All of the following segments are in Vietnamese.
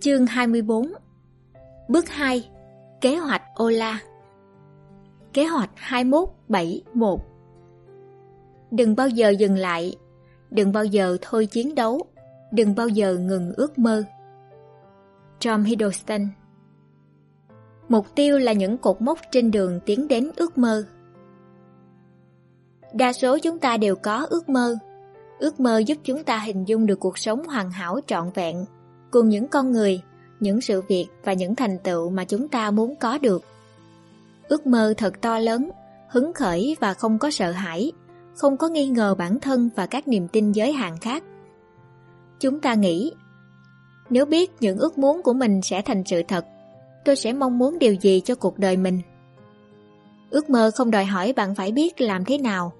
Chương 24 Bước 2 Kế hoạch Ola. Kế hoạch 2171 Đừng bao giờ dừng lại, Đừng bao giờ thôi chiến đấu, Đừng bao giờ ngừng ước mơ. Tom Hiddleston. Mục tiêu là những cột mốc trên đường tiến đến ước mơ. Đa số chúng ta đều có ước mơ. Ước mơ giúp chúng ta hình dung được cuộc sống hoàn hảo trọn vẹn cùng những con người, những sự việc và những thành tựu mà chúng ta muốn có được. Ước mơ thật to lớn, hứng khởi và không có sợ hãi, không có nghi ngờ bản thân và các niềm tin giới hạn khác. Chúng ta nghĩ, nếu biết những ước muốn của mình sẽ thành sự thật, tôi sẽ mong muốn điều gì cho cuộc đời mình. Ước mơ không đòi hỏi bạn phải biết làm thế nào.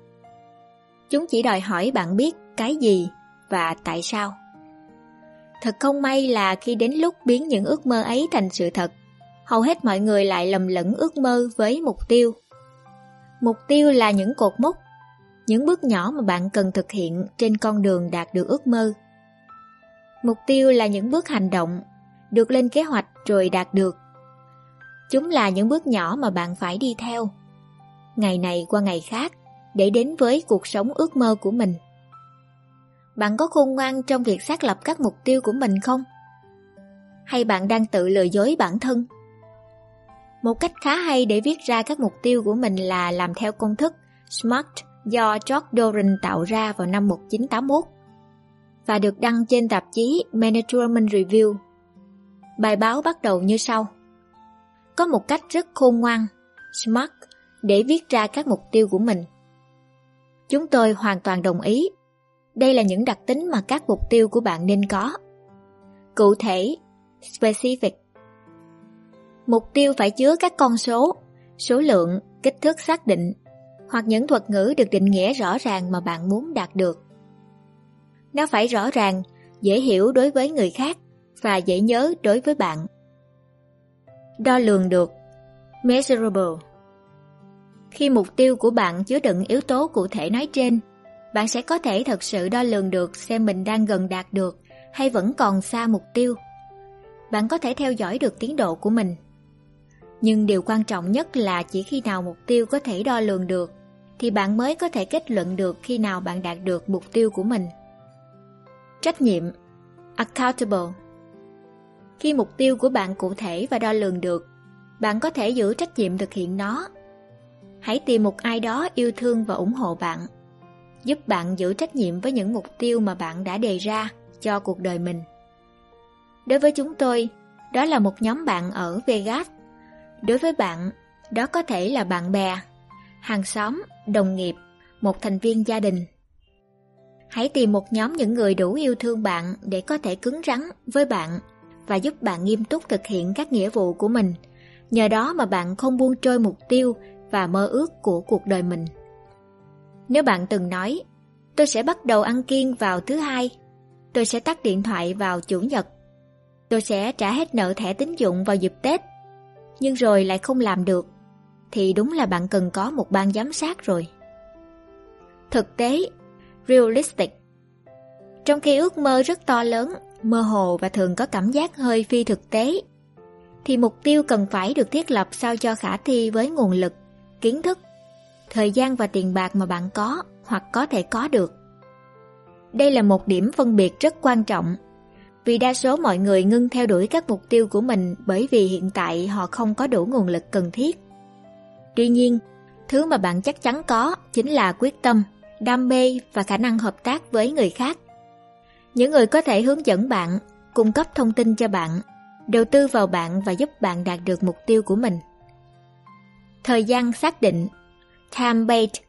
Chúng chỉ đòi hỏi bạn biết cái gì và tại sao. Thật không may là khi đến lúc biến những ước mơ ấy thành sự thật, hầu hết mọi người lại lầm lẫn ước mơ với mục tiêu. Mục tiêu là những cột mốc, những bước nhỏ mà bạn cần thực hiện trên con đường đạt được ước mơ. Mục tiêu là những bước hành động, được lên kế hoạch rồi đạt được. Chúng là những bước nhỏ mà bạn phải đi theo, ngày này qua ngày khác, để đến với cuộc sống ước mơ của mình. Bạn có khôn ngoan trong việc xác lập các mục tiêu của mình không? Hay bạn đang tự lừa dối bản thân? Một cách khá hay để viết ra các mục tiêu của mình là làm theo công thức SMART do George Doran tạo ra vào năm 1981 và được đăng trên tạp chí Management Review. Bài báo bắt đầu như sau. Có một cách rất khôn ngoan, SMART, để viết ra các mục tiêu của mình. Chúng tôi hoàn toàn đồng ý đây là những đặc tính mà các mục tiêu của bạn nên có. Cụ thể, specific. Mục tiêu phải chứa các con số, số lượng, kích thước xác định hoặc những thuật ngữ được định nghĩa rõ ràng mà bạn muốn đạt được. Nó phải rõ ràng, dễ hiểu đối với người khác và dễ nhớ đối với bạn. Đo lường được Measurable Khi mục tiêu của bạn chứa đựng yếu tố cụ thể nói trên, bạn sẽ có thể thật sự đo lường được xem mình đang gần đạt được hay vẫn còn xa mục tiêu. Bạn có thể theo dõi được tiến độ của mình. Nhưng điều quan trọng nhất là chỉ khi nào mục tiêu có thể đo lường được thì bạn mới có thể kết luận được khi nào bạn đạt được mục tiêu của mình. Trách nhiệm Accountable Khi mục tiêu của bạn cụ thể và đo lường được, bạn có thể giữ trách nhiệm thực hiện nó. Hãy tìm một ai đó yêu thương và ủng hộ bạn giúp bạn giữ trách nhiệm với những mục tiêu mà bạn đã đề ra cho cuộc đời mình. Đối với chúng tôi, đó là một nhóm bạn ở Vegas. Đối với bạn, đó có thể là bạn bè, hàng xóm, đồng nghiệp, một thành viên gia đình. Hãy tìm một nhóm những người đủ yêu thương bạn để có thể cứng rắn với bạn và giúp bạn nghiêm túc thực hiện các nghĩa vụ của mình. Nhờ đó mà bạn không buông trôi mục tiêu và mơ ước của cuộc đời mình. Nếu bạn từng nói, tôi sẽ bắt đầu ăn kiêng vào thứ hai, tôi sẽ tắt điện thoại vào chủ nhật, tôi sẽ trả hết nợ thẻ tín dụng vào dịp Tết, nhưng rồi lại không làm được, thì đúng là bạn cần có một ban giám sát rồi. Thực tế, realistic. Trong khi ước mơ rất to lớn, mơ hồ và thường có cảm giác hơi phi thực tế, thì mục tiêu cần phải được thiết lập sao cho khả thi với nguồn lực, kiến thức thời gian và tiền bạc mà bạn có hoặc có thể có được. Đây là một điểm phân biệt rất quan trọng, vì đa số mọi người ngưng theo đuổi các mục tiêu của mình bởi vì hiện tại họ không có đủ nguồn lực cần thiết. Tuy nhiên, thứ mà bạn chắc chắn có chính là quyết tâm, đam mê và khả năng hợp tác với người khác. Những người có thể hướng dẫn bạn, cung cấp thông tin cho bạn, đầu tư vào bạn và giúp bạn đạt được mục tiêu của mình. Thời gian xác định Time-based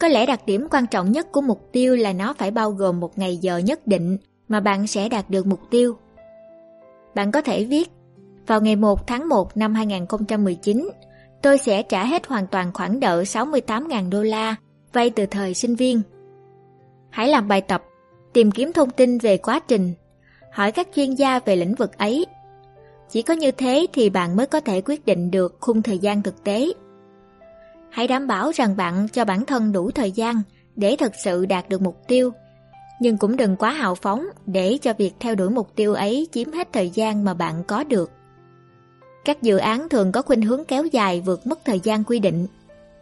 Có lẽ đặc điểm quan trọng nhất của mục tiêu là nó phải bao gồm một ngày giờ nhất định mà bạn sẽ đạt được mục tiêu. Bạn có thể viết Vào ngày 1 tháng 1 năm 2019, tôi sẽ trả hết hoàn toàn khoản nợ 68.000 đô la vay từ thời sinh viên. Hãy làm bài tập, tìm kiếm thông tin về quá trình, hỏi các chuyên gia về lĩnh vực ấy. Chỉ có như thế thì bạn mới có thể quyết định được khung thời gian thực tế Hãy đảm bảo rằng bạn cho bản thân đủ thời gian để thực sự đạt được mục tiêu. Nhưng cũng đừng quá hào phóng để cho việc theo đuổi mục tiêu ấy chiếm hết thời gian mà bạn có được. Các dự án thường có khuynh hướng kéo dài vượt mất thời gian quy định.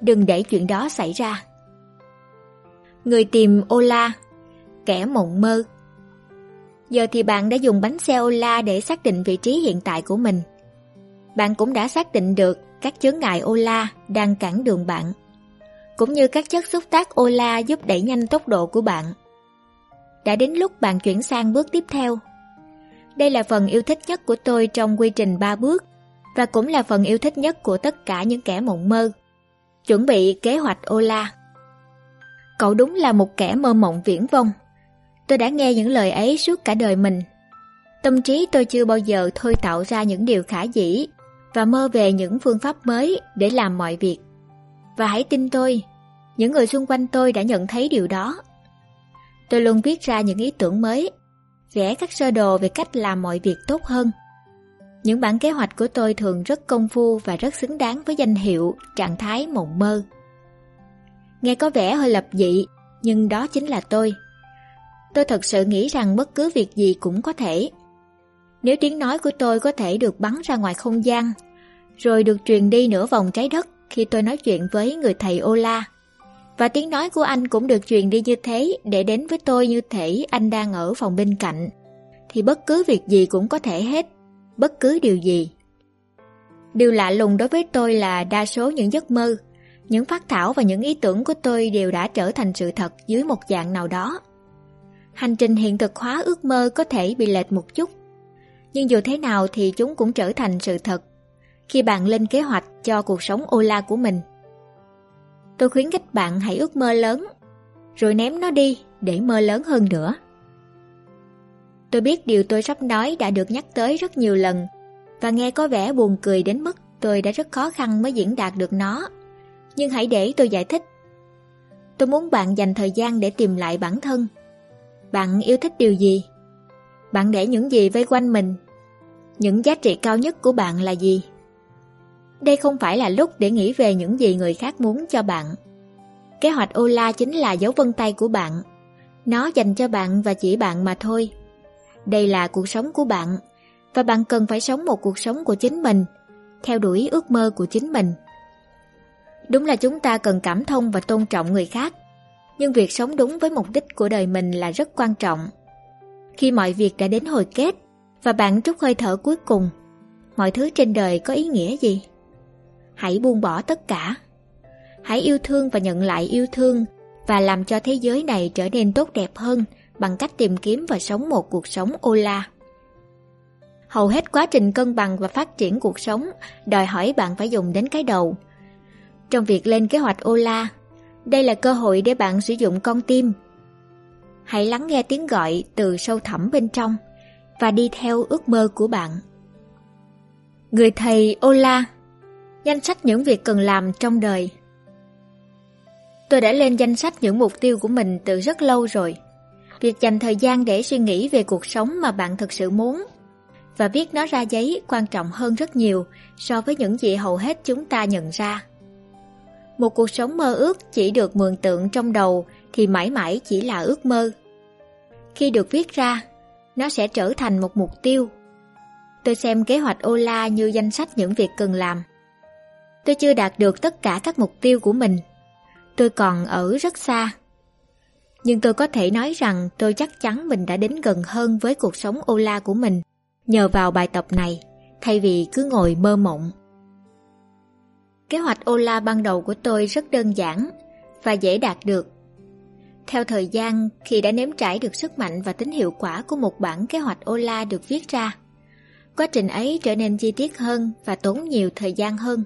Đừng để chuyện đó xảy ra. Người tìm Ola, kẻ mộng mơ. Giờ thì bạn đã dùng bánh xe Ola để xác định vị trí hiện tại của mình. Bạn cũng đã xác định được các chướng ngại Ola đang cản đường bạn, cũng như các chất xúc tác Ola giúp đẩy nhanh tốc độ của bạn. Đã đến lúc bạn chuyển sang bước tiếp theo. Đây là phần yêu thích nhất của tôi trong quy trình 3 bước và cũng là phần yêu thích nhất của tất cả những kẻ mộng mơ. Chuẩn bị kế hoạch Ola. Cậu đúng là một kẻ mơ mộng viễn vông. Tôi đã nghe những lời ấy suốt cả đời mình. Tâm trí tôi chưa bao giờ thôi tạo ra những điều khả dĩ và mơ về những phương pháp mới để làm mọi việc. Và hãy tin tôi, những người xung quanh tôi đã nhận thấy điều đó. Tôi luôn viết ra những ý tưởng mới, vẽ các sơ đồ về cách làm mọi việc tốt hơn. Những bản kế hoạch của tôi thường rất công phu và rất xứng đáng với danh hiệu trạng thái mộng mơ. Nghe có vẻ hơi lập dị, nhưng đó chính là tôi. Tôi thật sự nghĩ rằng bất cứ việc gì cũng có thể. Nếu tiếng nói của tôi có thể được bắn ra ngoài không gian, rồi được truyền đi nửa vòng trái đất khi tôi nói chuyện với người thầy Ola, và tiếng nói của anh cũng được truyền đi như thế để đến với tôi như thể anh đang ở phòng bên cạnh, thì bất cứ việc gì cũng có thể hết, bất cứ điều gì. Điều lạ lùng đối với tôi là đa số những giấc mơ, những phát thảo và những ý tưởng của tôi đều đã trở thành sự thật dưới một dạng nào đó. Hành trình hiện thực hóa ước mơ có thể bị lệch một chút, nhưng dù thế nào thì chúng cũng trở thành sự thật khi bạn lên kế hoạch cho cuộc sống Ola của mình. Tôi khuyến khích bạn hãy ước mơ lớn, rồi ném nó đi để mơ lớn hơn nữa. Tôi biết điều tôi sắp nói đã được nhắc tới rất nhiều lần và nghe có vẻ buồn cười đến mức tôi đã rất khó khăn mới diễn đạt được nó. Nhưng hãy để tôi giải thích. Tôi muốn bạn dành thời gian để tìm lại bản thân. Bạn yêu thích điều gì? Bạn để những gì vây quanh mình? Những giá trị cao nhất của bạn là gì? Đây không phải là lúc để nghĩ về những gì người khác muốn cho bạn. Kế hoạch Ola chính là dấu vân tay của bạn. Nó dành cho bạn và chỉ bạn mà thôi. Đây là cuộc sống của bạn, và bạn cần phải sống một cuộc sống của chính mình, theo đuổi ước mơ của chính mình. Đúng là chúng ta cần cảm thông và tôn trọng người khác, nhưng việc sống đúng với mục đích của đời mình là rất quan trọng. Khi mọi việc đã đến hồi kết và bạn trút hơi thở cuối cùng, mọi thứ trên đời có ý nghĩa gì? Hãy buông bỏ tất cả. Hãy yêu thương và nhận lại yêu thương và làm cho thế giới này trở nên tốt đẹp hơn bằng cách tìm kiếm và sống một cuộc sống Ola. Hầu hết quá trình cân bằng và phát triển cuộc sống đòi hỏi bạn phải dùng đến cái đầu. Trong việc lên kế hoạch Ola, đây là cơ hội để bạn sử dụng con tim. Hãy lắng nghe tiếng gọi từ sâu thẳm bên trong và đi theo ước mơ của bạn. Người thầy Ola, Danh sách những việc cần làm trong đời Tôi đã lên danh sách những mục tiêu của mình từ rất lâu rồi. Việc dành thời gian để suy nghĩ về cuộc sống mà bạn thực sự muốn và viết nó ra giấy quan trọng hơn rất nhiều so với những gì hầu hết chúng ta nhận ra. Một cuộc sống mơ ước chỉ được mường tượng trong đầu thì mãi mãi chỉ là ước mơ. Khi được viết ra, nó sẽ trở thành một mục tiêu. Tôi xem kế hoạch Ola như danh sách những việc cần làm. Tôi chưa đạt được tất cả các mục tiêu của mình. Tôi còn ở rất xa. Nhưng tôi có thể nói rằng tôi chắc chắn mình đã đến gần hơn với cuộc sống Ola của mình nhờ vào bài tập này, thay vì cứ ngồi mơ mộng. Kế hoạch Ola ban đầu của tôi rất đơn giản và dễ đạt được. Theo thời gian, khi đã nếm trải được sức mạnh và tính hiệu quả của một bản kế hoạch Ola được viết ra, quá trình ấy trở nên chi tiết hơn và tốn nhiều thời gian hơn.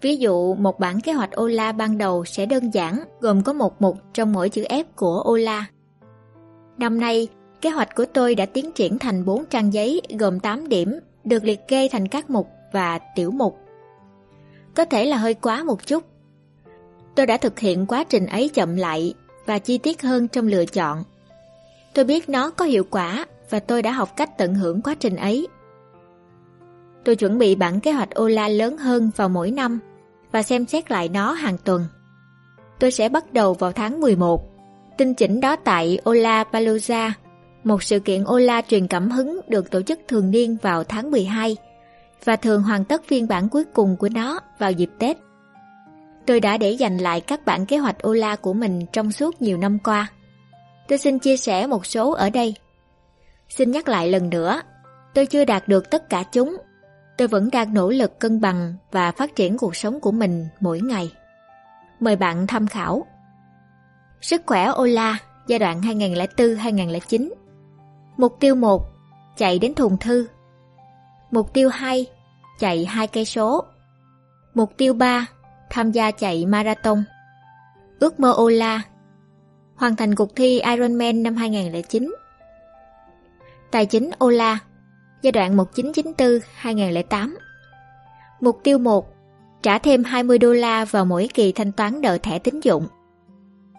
Ví dụ, một bản kế hoạch Ola ban đầu sẽ đơn giản, gồm có một mục trong mỗi chữ F của Ola. Năm nay, kế hoạch của tôi đã tiến triển thành 4 trang giấy gồm 8 điểm, được liệt kê thành các mục và tiểu mục. Có thể là hơi quá một chút. Tôi đã thực hiện quá trình ấy chậm lại và chi tiết hơn trong lựa chọn. Tôi biết nó có hiệu quả và tôi đã học cách tận hưởng quá trình ấy. Tôi chuẩn bị bản kế hoạch Ola lớn hơn vào mỗi năm và xem xét lại nó hàng tuần. Tôi sẽ bắt đầu vào tháng 11, Tinh chỉnh đó tại Ola Palooza, một sự kiện Ola truyền cảm hứng được tổ chức thường niên vào tháng 12 và thường hoàn tất phiên bản cuối cùng của nó vào dịp Tết. Tôi đã để dành lại các bản kế hoạch Ola của mình trong suốt nhiều năm qua. Tôi xin chia sẻ một số ở đây. Xin nhắc lại lần nữa, tôi chưa đạt được tất cả chúng. Tôi vẫn đang nỗ lực cân bằng và phát triển cuộc sống của mình mỗi ngày. Mời bạn tham khảo. Sức khỏe Ola giai đoạn 2004-2009 Mục tiêu 1 Chạy đến thùng thư Mục tiêu 2 Chạy 2 cây số Mục tiêu 3 Tham gia chạy marathon. Ước mơ Ola Hoàn thành cuộc thi Ironman năm 2009 Tài chính Ola Giai đoạn 1994-2008 Mục tiêu 1 Trả thêm 20 đô la vào mỗi kỳ thanh toán nợ thẻ tín dụng.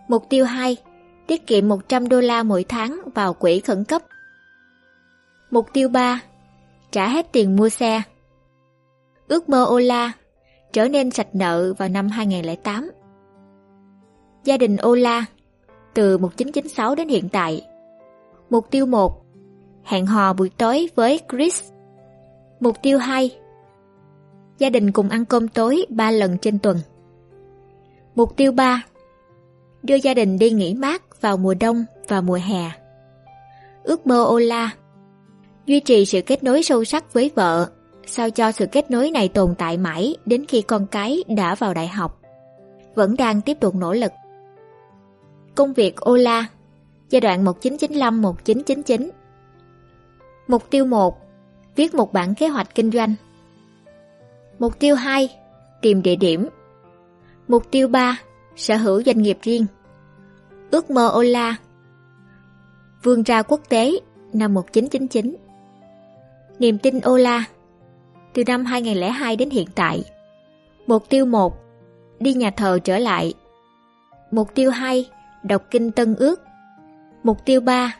Mục tiêu 2 Tiết kiệm 100 đô la mỗi tháng vào quỹ khẩn cấp. Mục tiêu 3 Trả hết tiền mua xe. Ước mơ Ola trở nên sạch nợ vào năm 2008 Gia đình Ola, từ 1996 đến hiện tại, Mục tiêu 1 Hẹn hò buổi tối với Chris. Mục tiêu 2 Gia đình cùng ăn cơm tối 3 lần trên tuần. Mục tiêu 3 Đưa gia đình đi nghỉ mát vào mùa đông và mùa hè. Ước mơ Ola Duy trì sự kết nối sâu sắc với vợ sao cho sự kết nối này tồn tại mãi đến khi con cái đã vào đại học. Vẫn đang tiếp tục nỗ lực. Công việc Ola, Giai đoạn 1995-1999 Mục tiêu 1 Viết một bản kế hoạch kinh doanh. Mục tiêu 2 Tìm địa điểm. Mục tiêu 3 Sở hữu doanh nghiệp riêng. Ước mơ Ola Vươn ra quốc tế năm 1999 Niềm tin Ola từ năm 2002 đến hiện tại. Mục tiêu 1 Đi nhà thờ trở lại. Mục tiêu 2 Đọc kinh Tân Ước. Mục tiêu 3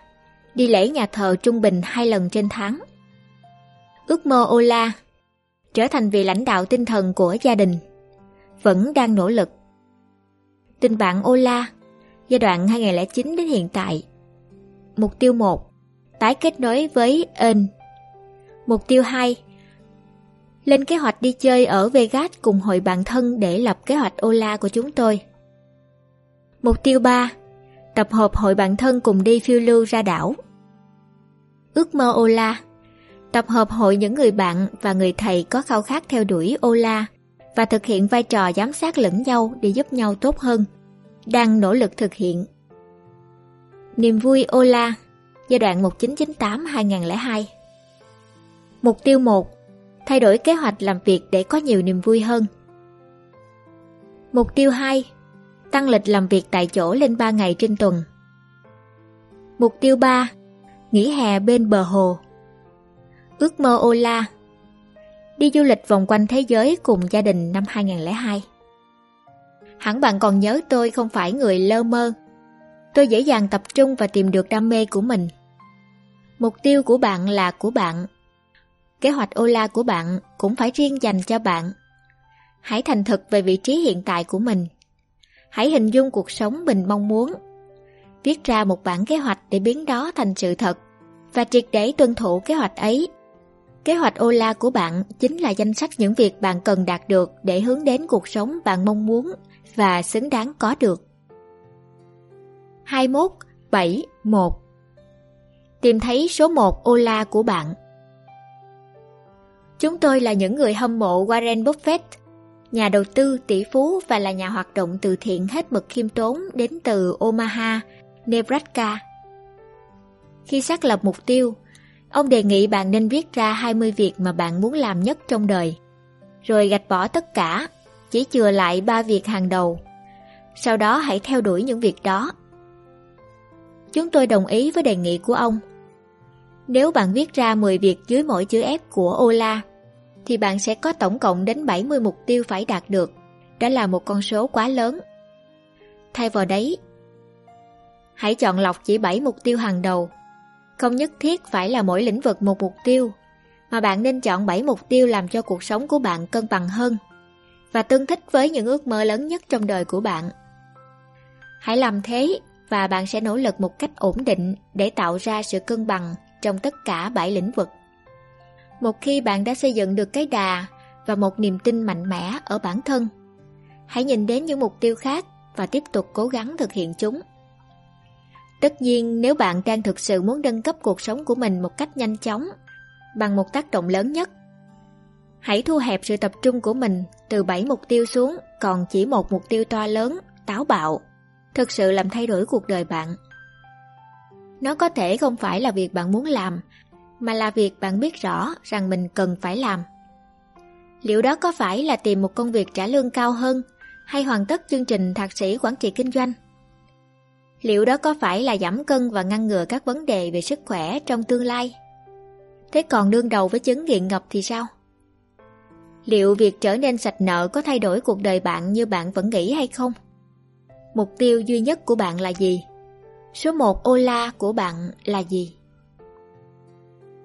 Đi lễ nhà thờ trung bình 2 lần trên tháng. Ước mơ Ola Trở thành vị lãnh đạo tinh thần của gia đình, Vẫn đang nỗ lực. Tình bạn Ola Giai đoạn 2009 đến hiện tại. Mục tiêu 1 Tái kết nối với Ên. Mục tiêu 2 lên kế hoạch đi chơi ở Vegas cùng hội bạn thân để lập kế hoạch Ola của chúng tôi. Mục tiêu 3 Tập hợp hội bạn thân cùng đi phiêu lưu ra đảo. Ước mơ Ola, Tập hợp hội những người bạn và người thầy có khao khát theo đuổi Ola và thực hiện vai trò giám sát lẫn nhau để giúp nhau tốt hơn. Đang nỗ lực thực hiện. Niềm vui Ola, Giai đoạn 1998-2002 Mục tiêu 1 Thay đổi kế hoạch làm việc để có nhiều niềm vui hơn. Mục tiêu 2 Tăng lịch làm việc tại chỗ lên 3 ngày trên tuần. Mục tiêu 3 Nghỉ hè bên bờ hồ. Ước mơ Ola Đi du lịch vòng quanh thế giới cùng gia đình năm 2002. Hẳn bạn còn nhớ tôi không phải người lơ mơ. Tôi dễ dàng tập trung và tìm được đam mê của mình. Mục tiêu của bạn là của bạn Kế hoạch Ola của bạn cũng phải riêng dành cho bạn. Hãy thành thực về vị trí hiện tại của mình. Hãy hình dung cuộc sống mình mong muốn. Viết ra một bản kế hoạch để biến đó thành sự thật và triệt để tuân thủ kế hoạch ấy. Kế hoạch Ola của bạn chính là danh sách những việc bạn cần đạt được để hướng đến cuộc sống bạn mong muốn và xứng đáng có được. 21 7 1 Tìm thấy số 1 Ola của bạn Chúng tôi là những người hâm mộ Warren Buffett, nhà đầu tư, tỷ phú và là nhà hoạt động từ thiện hết mực khiêm tốn đến từ Omaha, Nebraska. Khi xác lập mục tiêu, ông đề nghị bạn nên viết ra 20 việc mà bạn muốn làm nhất trong đời, rồi gạch bỏ tất cả, chỉ chừa lại 3 việc hàng đầu. Sau đó hãy theo đuổi những việc đó. Chúng tôi đồng ý với đề nghị của ông nếu bạn viết ra 10 việc dưới mỗi chữ F của Ola, thì bạn sẽ có tổng cộng đến 70 mục tiêu phải đạt được. Đó là một con số quá lớn. Thay vào đấy, hãy chọn lọc chỉ 7 mục tiêu hàng đầu. Không nhất thiết phải là mỗi lĩnh vực một mục tiêu, mà bạn nên chọn 7 mục tiêu làm cho cuộc sống của bạn cân bằng hơn và tương thích với những ước mơ lớn nhất trong đời của bạn. Hãy làm thế và bạn sẽ nỗ lực một cách ổn định để tạo ra sự cân bằng trong tất cả bảy lĩnh vực. Một khi bạn đã xây dựng được cái đà và một niềm tin mạnh mẽ ở bản thân, hãy nhìn đến những mục tiêu khác và tiếp tục cố gắng thực hiện chúng. Tất nhiên nếu bạn đang thực sự muốn nâng cấp cuộc sống của mình một cách nhanh chóng, bằng một tác động lớn nhất, hãy thu hẹp sự tập trung của mình từ 7 mục tiêu xuống còn chỉ một mục tiêu to lớn, táo bạo, thực sự làm thay đổi cuộc đời bạn. Nó có thể không phải là việc bạn muốn làm, mà là việc bạn biết rõ rằng mình cần phải làm. Liệu đó có phải là tìm một công việc trả lương cao hơn hay hoàn tất chương trình thạc sĩ quản trị kinh doanh? Liệu đó có phải là giảm cân và ngăn ngừa các vấn đề về sức khỏe trong tương lai? Thế còn đương đầu với chứng nghiện ngập thì sao? Liệu việc trở nên sạch nợ có thay đổi cuộc đời bạn như bạn vẫn nghĩ hay không? Mục tiêu duy nhất của bạn là gì? Số 1 ô la của bạn là gì?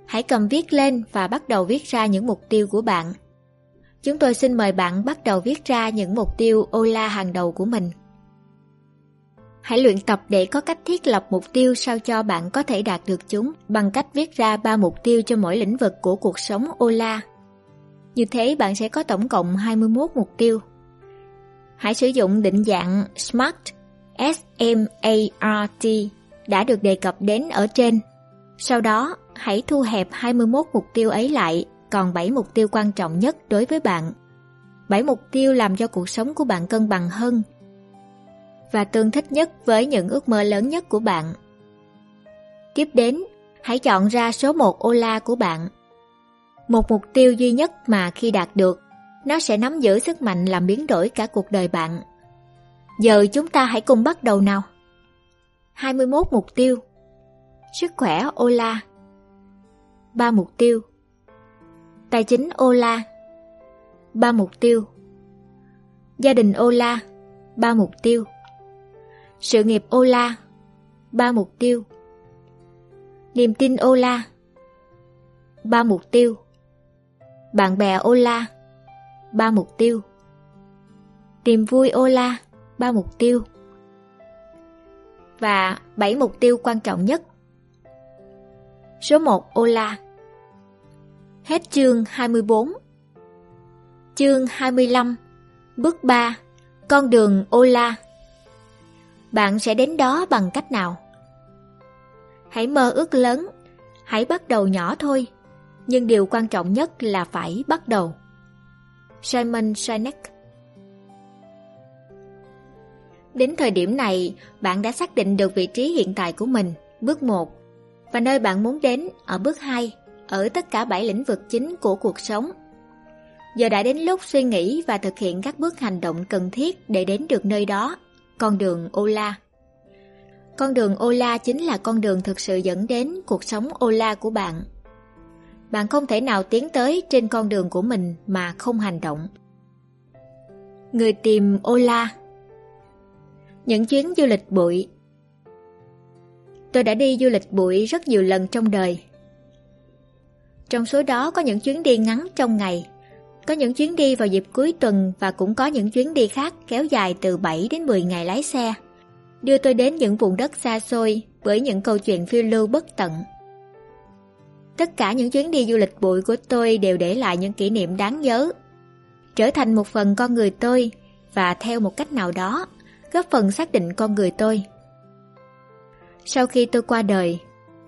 Hãy cầm viết lên và bắt đầu viết ra những mục tiêu của bạn. Chúng tôi xin mời bạn bắt đầu viết ra những mục tiêu ô la hàng đầu của mình. Hãy luyện tập để có cách thiết lập mục tiêu sao cho bạn có thể đạt được chúng bằng cách viết ra ba mục tiêu cho mỗi lĩnh vực của cuộc sống Ola. Như thế bạn sẽ có tổng cộng 21 mục tiêu. Hãy sử dụng định dạng SMART, SMART đã được đề cập đến ở trên. Sau đó, hãy thu hẹp 21 mục tiêu ấy lại, còn 7 mục tiêu quan trọng nhất đối với bạn. 7 mục tiêu làm cho cuộc sống của bạn cân bằng hơn và tương thích nhất với những ước mơ lớn nhất của bạn. Tiếp đến, hãy chọn ra số 1 ô la của bạn. Một mục tiêu duy nhất mà khi đạt được, nó sẽ nắm giữ sức mạnh làm biến đổi cả cuộc đời bạn. Giờ chúng ta hãy cùng bắt đầu nào. 21 mục tiêu. Sức khỏe Ola. 3 mục tiêu. Tài chính Ola. 3 mục tiêu. Gia đình Ola. 3 mục tiêu. Sự nghiệp Ola. 3 mục tiêu. Niềm tin Ola. 3 mục tiêu. Bạn bè Ola. 3 mục tiêu. Tìm vui Ola ba mục tiêu và bảy mục tiêu quan trọng nhất. Số một Ola Hết chương 24 Chương 25 Bước ba Con đường Ola Bạn sẽ đến đó bằng cách nào? Hãy mơ ước lớn, hãy bắt đầu nhỏ thôi, nhưng điều quan trọng nhất là phải bắt đầu. Simon Sinek Đến thời điểm này, bạn đã xác định được vị trí hiện tại của mình, bước 1, và nơi bạn muốn đến ở bước 2, ở tất cả 7 lĩnh vực chính của cuộc sống. Giờ đã đến lúc suy nghĩ và thực hiện các bước hành động cần thiết để đến được nơi đó con đường Ola. Con đường Ola chính là con đường thực sự dẫn đến cuộc sống Ola của bạn. Bạn không thể nào tiến tới trên con đường của mình mà không hành động. Người tìm Ola những chuyến du lịch bụi Tôi đã đi du lịch bụi rất nhiều lần trong đời. Trong số đó có những chuyến đi ngắn trong ngày, có những chuyến đi vào dịp cuối tuần và cũng có những chuyến đi khác kéo dài từ 7 đến 10 ngày lái xe. Đưa tôi đến những vùng đất xa xôi với những câu chuyện phiêu lưu bất tận. Tất cả những chuyến đi du lịch bụi của tôi đều để lại những kỷ niệm đáng nhớ. Trở thành một phần con người tôi và theo một cách nào đó góp phần xác định con người tôi. Sau khi tôi qua đời,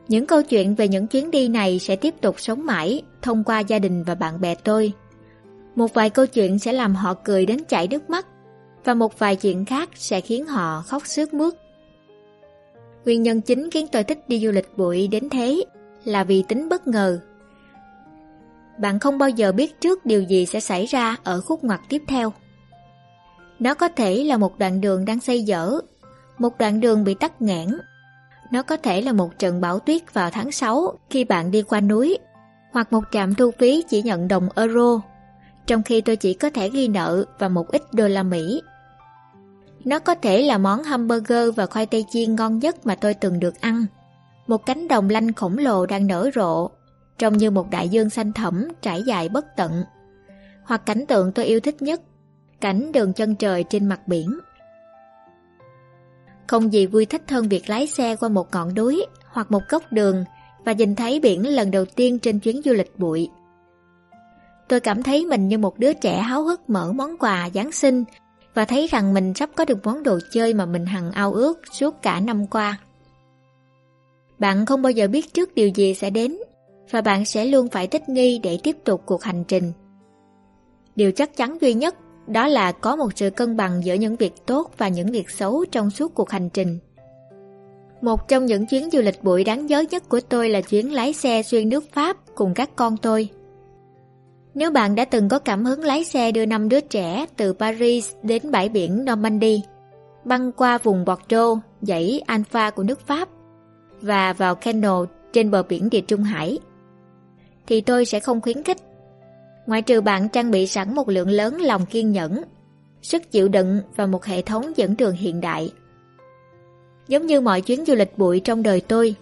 những câu chuyện về những chuyến đi này sẽ tiếp tục sống mãi thông qua gia đình và bạn bè tôi. Một vài câu chuyện sẽ làm họ cười đến chảy nước mắt và một vài chuyện khác sẽ khiến họ khóc sướt mướt. Nguyên nhân chính khiến tôi thích đi du lịch bụi đến thế là vì tính bất ngờ. Bạn không bao giờ biết trước điều gì sẽ xảy ra ở khúc ngoặt tiếp theo. Nó có thể là một đoạn đường đang xây dở, một đoạn đường bị tắc nghẽn. Nó có thể là một trận bão tuyết vào tháng 6 khi bạn đi qua núi, hoặc một trạm thu phí chỉ nhận đồng euro trong khi tôi chỉ có thể ghi nợ và một ít đô la Mỹ. Nó có thể là món hamburger và khoai tây chiên ngon nhất mà tôi từng được ăn. Một cánh đồng lanh khổng lồ đang nở rộ, trông như một đại dương xanh thẳm trải dài bất tận. Hoặc cảnh tượng tôi yêu thích nhất, cảnh đường chân trời trên mặt biển. Không gì vui thích hơn việc lái xe qua một ngọn núi hoặc một góc đường và nhìn thấy biển lần đầu tiên trên chuyến du lịch bụi. Tôi cảm thấy mình như một đứa trẻ háo hức mở món quà Giáng sinh và thấy rằng mình sắp có được món đồ chơi mà mình hằng ao ước suốt cả năm qua. Bạn không bao giờ biết trước điều gì sẽ đến và bạn sẽ luôn phải thích nghi để tiếp tục cuộc hành trình. Điều chắc chắn duy nhất đó là có một sự cân bằng giữa những việc tốt và những việc xấu trong suốt cuộc hành trình. Một trong những chuyến du lịch bụi đáng nhớ nhất của tôi là chuyến lái xe xuyên nước Pháp cùng các con tôi. Nếu bạn đã từng có cảm hứng lái xe đưa năm đứa trẻ từ Paris đến bãi biển Normandy, băng qua vùng Bordeaux, dãy Alpha của nước Pháp và vào Canal trên bờ biển Địa Trung Hải, thì tôi sẽ không khuyến khích. Ngoại trừ bạn trang bị sẵn một lượng lớn lòng kiên nhẫn, sức chịu đựng và một hệ thống dẫn đường hiện đại. Giống như mọi chuyến du lịch bụi trong đời tôi,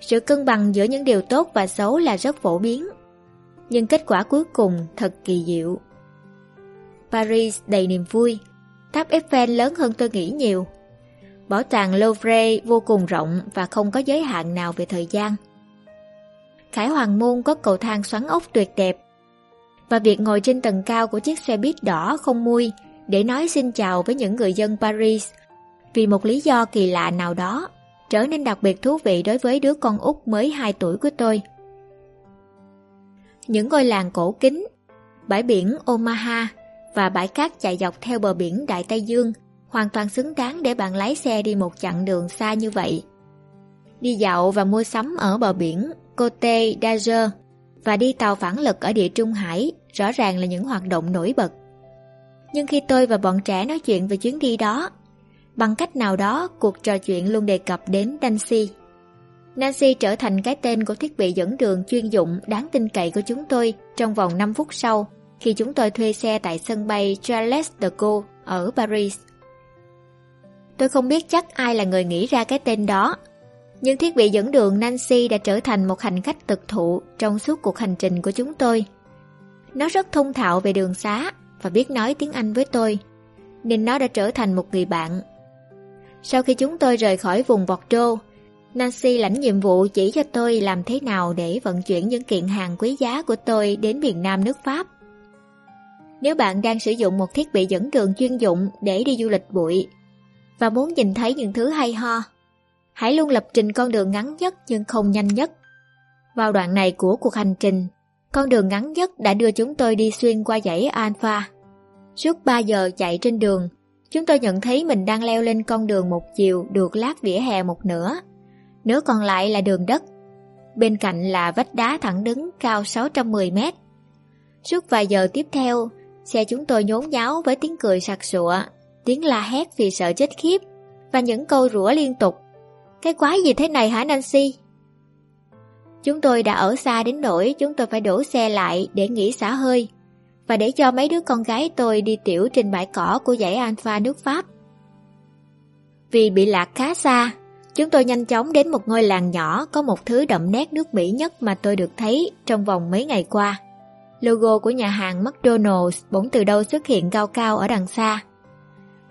sự cân bằng giữa những điều tốt và xấu là rất phổ biến nhưng kết quả cuối cùng thật kỳ diệu. Paris đầy niềm vui, tháp Eiffel lớn hơn tôi nghĩ nhiều. Bảo tàng Louvre vô cùng rộng và không có giới hạn nào về thời gian. Khải Hoàng Môn có cầu thang xoắn ốc tuyệt đẹp và việc ngồi trên tầng cao của chiếc xe buýt đỏ không mui để nói xin chào với những người dân Paris. Vì một lý do kỳ lạ nào đó trở nên đặc biệt thú vị đối với đứa con út mới 2 tuổi của tôi. Những ngôi làng cổ kính, bãi biển Omaha và bãi cát chạy dọc theo bờ biển Đại Tây Dương hoàn toàn xứng đáng để bạn lái xe đi một chặng đường xa như vậy. Đi dạo và mua sắm ở bờ biển Côte d'Azur và đi tàu phản lực ở địa Trung Hải rõ ràng là những hoạt động nổi bật. Nhưng khi tôi và bọn trẻ nói chuyện về chuyến đi đó, bằng cách nào đó cuộc trò chuyện luôn đề cập đến Nancy. Nancy trở thành cái tên của thiết bị dẫn đường chuyên dụng đáng tin cậy của chúng tôi trong vòng 5 phút sau khi chúng tôi thuê xe tại sân bay Charles de Gaulle ở Paris. Tôi không biết chắc ai là người nghĩ ra cái tên đó, nhưng thiết bị dẫn đường Nancy đã trở thành một hành khách thực thụ trong suốt cuộc hành trình của chúng tôi. Nó rất thông thạo về đường xá và biết nói tiếng Anh với tôi, nên nó đã trở thành một người bạn. Sau khi chúng tôi rời khỏi vùng Bordeaux, Nancy lãnh nhiệm vụ chỉ cho tôi làm thế nào để vận chuyển những kiện hàng quý giá của tôi đến miền Nam nước Pháp. Nếu bạn đang sử dụng một thiết bị dẫn đường chuyên dụng để đi du lịch bụi và muốn nhìn thấy những thứ hay ho, hãy luôn lập trình con đường ngắn nhất nhưng không nhanh nhất. Vào đoạn này của cuộc hành trình, con đường ngắn nhất đã đưa chúng tôi đi xuyên qua dãy Alpha. Suốt 3 giờ chạy trên đường, chúng tôi nhận thấy mình đang leo lên con đường một chiều được lát vỉa hè một nửa nửa còn lại là đường đất. Bên cạnh là vách đá thẳng đứng cao 610 mét. Suốt vài giờ tiếp theo, xe chúng tôi nhốn nháo với tiếng cười sặc sụa, tiếng la hét vì sợ chết khiếp và những câu rủa liên tục. Cái quái gì thế này hả Nancy? Chúng tôi đã ở xa đến nỗi chúng tôi phải đổ xe lại để nghỉ xả hơi và để cho mấy đứa con gái tôi đi tiểu trên bãi cỏ của dãy Alpha nước Pháp. Vì bị lạc khá xa, Chúng tôi nhanh chóng đến một ngôi làng nhỏ có một thứ đậm nét nước Mỹ nhất mà tôi được thấy trong vòng mấy ngày qua. Logo của nhà hàng McDonald's bỗng từ đâu xuất hiện cao cao ở đằng xa.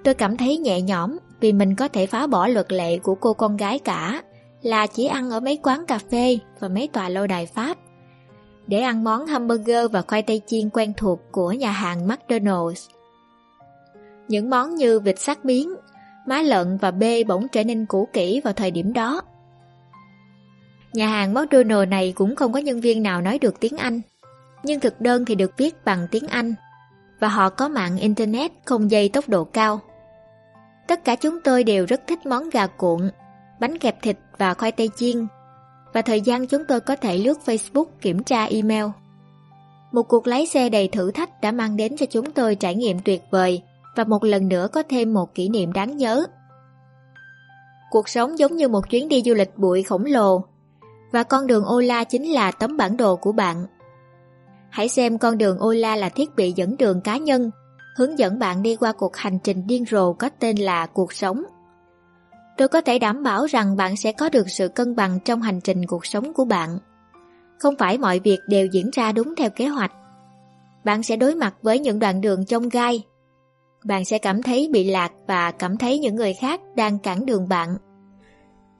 Tôi cảm thấy nhẹ nhõm vì mình có thể phá bỏ luật lệ của cô con gái cả là chỉ ăn ở mấy quán cà phê và mấy tòa lâu đài Pháp để ăn món hamburger và khoai tây chiên quen thuộc của nhà hàng McDonald's. Những món như vịt sắc miếng, má lợn và bê bỗng trở nên cũ kỹ vào thời điểm đó. Nhà hàng McDonald này cũng không có nhân viên nào nói được tiếng Anh, nhưng thực đơn thì được viết bằng tiếng Anh, và họ có mạng Internet không dây tốc độ cao. Tất cả chúng tôi đều rất thích món gà cuộn, bánh kẹp thịt và khoai tây chiên, và thời gian chúng tôi có thể lướt Facebook kiểm tra email. Một cuộc lái xe đầy thử thách đã mang đến cho chúng tôi trải nghiệm tuyệt vời và một lần nữa có thêm một kỷ niệm đáng nhớ. Cuộc sống giống như một chuyến đi du lịch bụi khổng lồ, và con đường Ola chính là tấm bản đồ của bạn. Hãy xem con đường Ola là thiết bị dẫn đường cá nhân, hướng dẫn bạn đi qua cuộc hành trình điên rồ có tên là cuộc sống. Tôi có thể đảm bảo rằng bạn sẽ có được sự cân bằng trong hành trình cuộc sống của bạn. Không phải mọi việc đều diễn ra đúng theo kế hoạch. Bạn sẽ đối mặt với những đoạn đường trong gai, bạn sẽ cảm thấy bị lạc và cảm thấy những người khác đang cản đường bạn.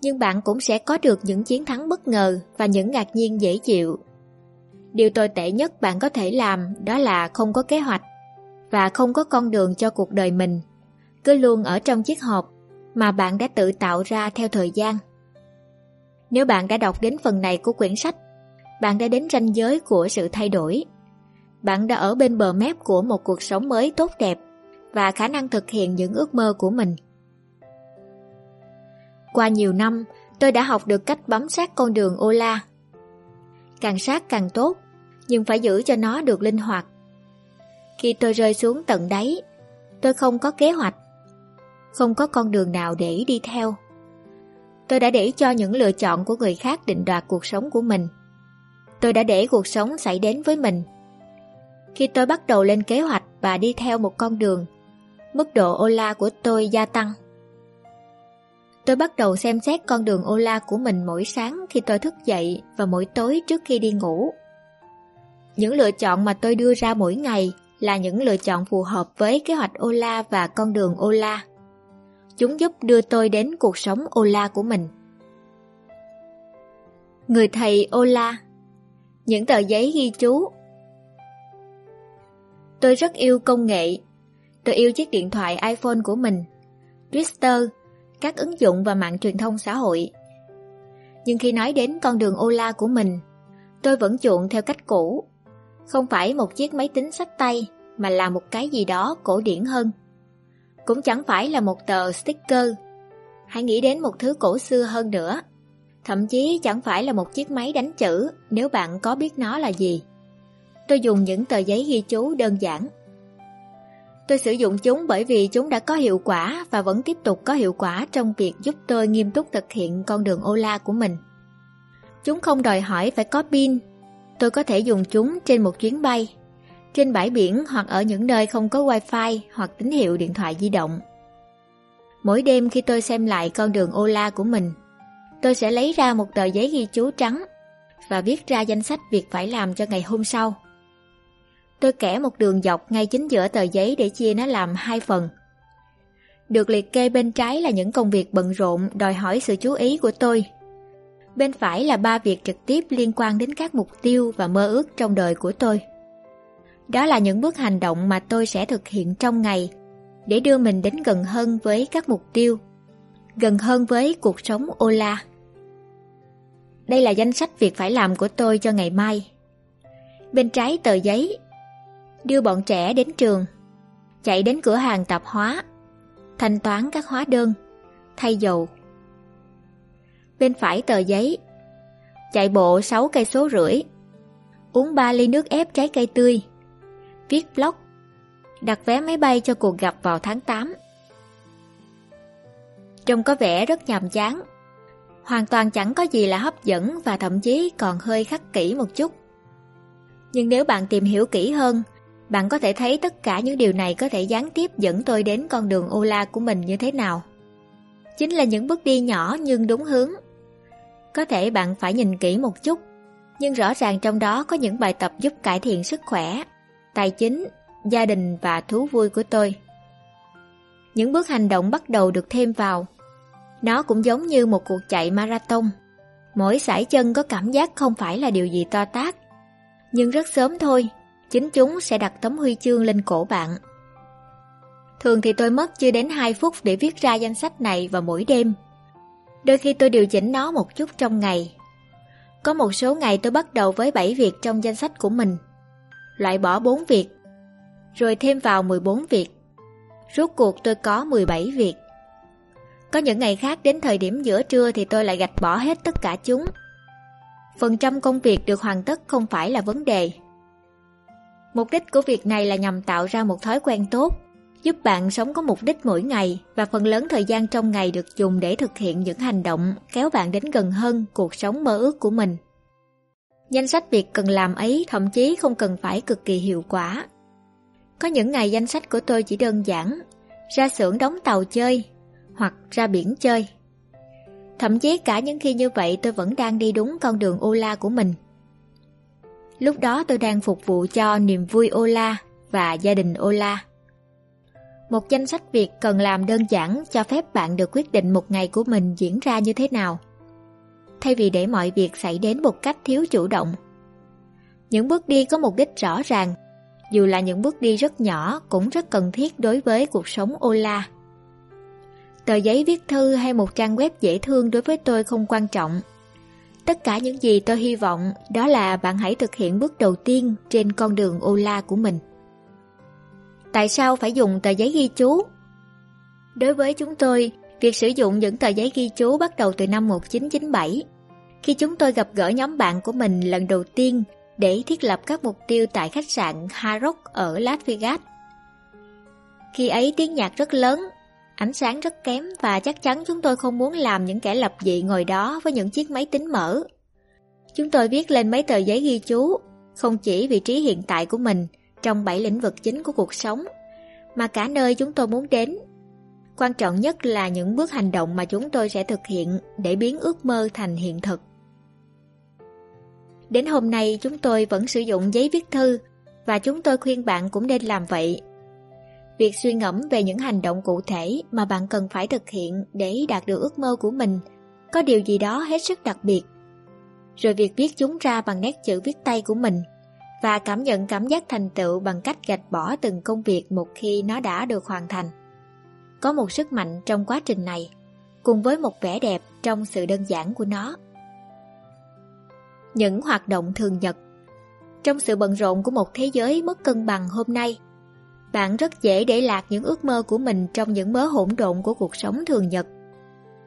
Nhưng bạn cũng sẽ có được những chiến thắng bất ngờ và những ngạc nhiên dễ chịu. Điều tồi tệ nhất bạn có thể làm đó là không có kế hoạch và không có con đường cho cuộc đời mình. Cứ luôn ở trong chiếc hộp mà bạn đã tự tạo ra theo thời gian. Nếu bạn đã đọc đến phần này của quyển sách, bạn đã đến ranh giới của sự thay đổi. Bạn đã ở bên bờ mép của một cuộc sống mới tốt đẹp và khả năng thực hiện những ước mơ của mình. Qua nhiều năm, tôi đã học được cách bám sát con đường Ola. Càng sát càng tốt, nhưng phải giữ cho nó được linh hoạt. Khi tôi rơi xuống tận đáy, tôi không có kế hoạch, không có con đường nào để đi theo. Tôi đã để cho những lựa chọn của người khác định đoạt cuộc sống của mình. Tôi đã để cuộc sống xảy đến với mình. Khi tôi bắt đầu lên kế hoạch và đi theo một con đường, mức độ Ola của tôi gia tăng. Tôi bắt đầu xem xét con đường Ola của mình mỗi sáng khi tôi thức dậy và mỗi tối trước khi đi ngủ. Những lựa chọn mà tôi đưa ra mỗi ngày là những lựa chọn phù hợp với kế hoạch Ola và con đường Ola. Chúng giúp đưa tôi đến cuộc sống Ola của mình. Người thầy Ola Những tờ giấy ghi chú Tôi rất yêu công nghệ. Tôi yêu chiếc điện thoại iPhone của mình, Twitter, các ứng dụng và mạng truyền thông xã hội. Nhưng khi nói đến con đường Ola của mình, tôi vẫn chuộng theo cách cũ. Không phải một chiếc máy tính sách tay, mà là một cái gì đó cổ điển hơn. Cũng chẳng phải là một tờ sticker. Hãy nghĩ đến một thứ cổ xưa hơn nữa. Thậm chí chẳng phải là một chiếc máy đánh chữ nếu bạn có biết nó là gì. Tôi dùng những tờ giấy ghi chú đơn giản. Tôi sử dụng chúng bởi vì chúng đã có hiệu quả và vẫn tiếp tục có hiệu quả trong việc giúp tôi nghiêm túc thực hiện con đường Ola của mình. Chúng không đòi hỏi phải có pin. Tôi có thể dùng chúng trên một chuyến bay, trên bãi biển hoặc ở những nơi không có wifi hoặc tín hiệu điện thoại di động. Mỗi đêm khi tôi xem lại con đường Ola của mình, tôi sẽ lấy ra một tờ giấy ghi chú trắng và viết ra danh sách việc phải làm cho ngày hôm sau. Tôi kẻ một đường dọc ngay chính giữa tờ giấy để chia nó làm hai phần. Được liệt kê bên trái là những công việc bận rộn đòi hỏi sự chú ý của tôi. Bên phải là ba việc trực tiếp liên quan đến các mục tiêu và mơ ước trong đời của tôi. Đó là những bước hành động mà tôi sẽ thực hiện trong ngày để đưa mình đến gần hơn với các mục tiêu, gần hơn với cuộc sống Ola. Đây là danh sách việc phải làm của tôi cho ngày mai. Bên trái tờ giấy đưa bọn trẻ đến trường, chạy đến cửa hàng tạp hóa, thanh toán các hóa đơn, thay dầu. Bên phải tờ giấy, chạy bộ 6 cây số rưỡi, uống 3 ly nước ép trái cây tươi, viết blog, đặt vé máy bay cho cuộc gặp vào tháng 8. Trông có vẻ rất nhàm chán, hoàn toàn chẳng có gì là hấp dẫn và thậm chí còn hơi khắc kỹ một chút. Nhưng nếu bạn tìm hiểu kỹ hơn bạn có thể thấy tất cả những điều này có thể gián tiếp dẫn tôi đến con đường Ola của mình như thế nào. Chính là những bước đi nhỏ nhưng đúng hướng. Có thể bạn phải nhìn kỹ một chút, nhưng rõ ràng trong đó có những bài tập giúp cải thiện sức khỏe, tài chính, gia đình và thú vui của tôi. Những bước hành động bắt đầu được thêm vào. Nó cũng giống như một cuộc chạy marathon. Mỗi sải chân có cảm giác không phải là điều gì to tát. Nhưng rất sớm thôi, chính chúng sẽ đặt tấm huy chương lên cổ bạn. Thường thì tôi mất chưa đến 2 phút để viết ra danh sách này vào mỗi đêm. Đôi khi tôi điều chỉnh nó một chút trong ngày. Có một số ngày tôi bắt đầu với 7 việc trong danh sách của mình. Loại bỏ 4 việc, rồi thêm vào 14 việc. Rốt cuộc tôi có 17 việc. Có những ngày khác đến thời điểm giữa trưa thì tôi lại gạch bỏ hết tất cả chúng. Phần trăm công việc được hoàn tất không phải là vấn đề. Mục đích của việc này là nhằm tạo ra một thói quen tốt, giúp bạn sống có mục đích mỗi ngày và phần lớn thời gian trong ngày được dùng để thực hiện những hành động kéo bạn đến gần hơn cuộc sống mơ ước của mình. Danh sách việc cần làm ấy thậm chí không cần phải cực kỳ hiệu quả. Có những ngày danh sách của tôi chỉ đơn giản, ra xưởng đóng tàu chơi hoặc ra biển chơi. Thậm chí cả những khi như vậy tôi vẫn đang đi đúng con đường Ola của mình. Lúc đó tôi đang phục vụ cho niềm vui Ola và gia đình Ola. Một danh sách việc cần làm đơn giản cho phép bạn được quyết định một ngày của mình diễn ra như thế nào. Thay vì để mọi việc xảy đến một cách thiếu chủ động. Những bước đi có mục đích rõ ràng, dù là những bước đi rất nhỏ cũng rất cần thiết đối với cuộc sống Ola. Tờ giấy viết thư hay một trang web dễ thương đối với tôi không quan trọng. Tất cả những gì tôi hy vọng đó là bạn hãy thực hiện bước đầu tiên trên con đường Ola của mình. Tại sao phải dùng tờ giấy ghi chú? Đối với chúng tôi, việc sử dụng những tờ giấy ghi chú bắt đầu từ năm 1997. Khi chúng tôi gặp gỡ nhóm bạn của mình lần đầu tiên để thiết lập các mục tiêu tại khách sạn Hard ở Las Vegas. Khi ấy tiếng nhạc rất lớn, ánh sáng rất kém và chắc chắn chúng tôi không muốn làm những kẻ lập dị ngồi đó với những chiếc máy tính mở. Chúng tôi viết lên mấy tờ giấy ghi chú, không chỉ vị trí hiện tại của mình trong bảy lĩnh vực chính của cuộc sống, mà cả nơi chúng tôi muốn đến. Quan trọng nhất là những bước hành động mà chúng tôi sẽ thực hiện để biến ước mơ thành hiện thực. Đến hôm nay chúng tôi vẫn sử dụng giấy viết thư và chúng tôi khuyên bạn cũng nên làm vậy. Việc suy ngẫm về những hành động cụ thể mà bạn cần phải thực hiện để đạt được ước mơ của mình có điều gì đó hết sức đặc biệt. Rồi việc viết chúng ra bằng nét chữ viết tay của mình và cảm nhận cảm giác thành tựu bằng cách gạch bỏ từng công việc một khi nó đã được hoàn thành. Có một sức mạnh trong quá trình này, cùng với một vẻ đẹp trong sự đơn giản của nó. Những hoạt động thường nhật Trong sự bận rộn của một thế giới mất cân bằng hôm nay, bạn rất dễ để lạc những ước mơ của mình trong những mớ hỗn độn của cuộc sống thường nhật.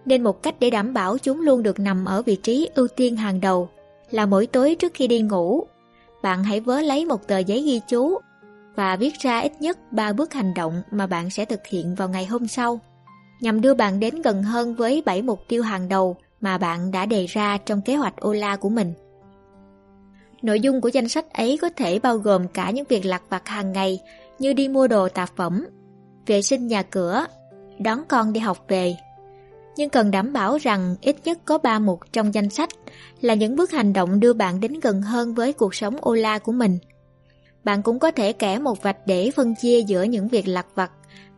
Nên một cách để đảm bảo chúng luôn được nằm ở vị trí ưu tiên hàng đầu là mỗi tối trước khi đi ngủ, bạn hãy vớ lấy một tờ giấy ghi chú và viết ra ít nhất 3 bước hành động mà bạn sẽ thực hiện vào ngày hôm sau, nhằm đưa bạn đến gần hơn với 7 mục tiêu hàng đầu mà bạn đã đề ra trong kế hoạch Ola của mình. Nội dung của danh sách ấy có thể bao gồm cả những việc lặt vặt hàng ngày như đi mua đồ tạp phẩm, vệ sinh nhà cửa, đón con đi học về. Nhưng cần đảm bảo rằng ít nhất có ba mục trong danh sách là những bước hành động đưa bạn đến gần hơn với cuộc sống Ola của mình. Bạn cũng có thể kẻ một vạch để phân chia giữa những việc lặt vặt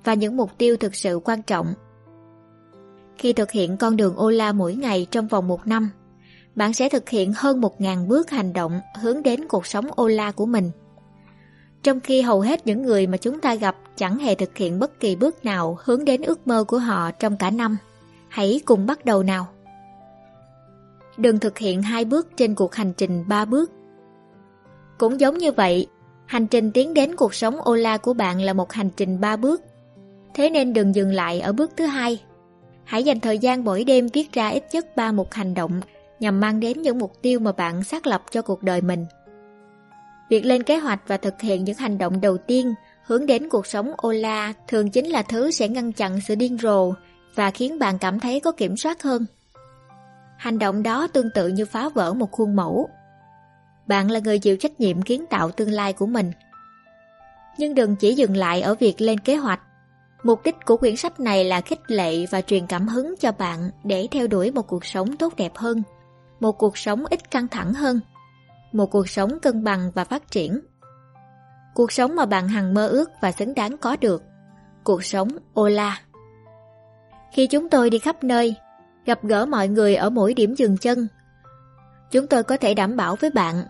và những mục tiêu thực sự quan trọng. Khi thực hiện con đường Ola mỗi ngày trong vòng một năm, bạn sẽ thực hiện hơn 1.000 bước hành động hướng đến cuộc sống Ola của mình. Trong khi hầu hết những người mà chúng ta gặp chẳng hề thực hiện bất kỳ bước nào hướng đến ước mơ của họ trong cả năm. Hãy cùng bắt đầu nào. Đừng thực hiện hai bước trên cuộc hành trình ba bước. Cũng giống như vậy, hành trình tiến đến cuộc sống Ola của bạn là một hành trình ba bước. Thế nên đừng dừng lại ở bước thứ hai. Hãy dành thời gian mỗi đêm viết ra ít nhất ba mục hành động nhằm mang đến những mục tiêu mà bạn xác lập cho cuộc đời mình. Việc lên kế hoạch và thực hiện những hành động đầu tiên hướng đến cuộc sống Ola thường chính là thứ sẽ ngăn chặn sự điên rồ và khiến bạn cảm thấy có kiểm soát hơn. Hành động đó tương tự như phá vỡ một khuôn mẫu. Bạn là người chịu trách nhiệm kiến tạo tương lai của mình. Nhưng đừng chỉ dừng lại ở việc lên kế hoạch. Mục đích của quyển sách này là khích lệ và truyền cảm hứng cho bạn để theo đuổi một cuộc sống tốt đẹp hơn, một cuộc sống ít căng thẳng hơn một cuộc sống cân bằng và phát triển. Cuộc sống mà bạn hằng mơ ước và xứng đáng có được. Cuộc sống Ola. Khi chúng tôi đi khắp nơi, gặp gỡ mọi người ở mỗi điểm dừng chân, chúng tôi có thể đảm bảo với bạn,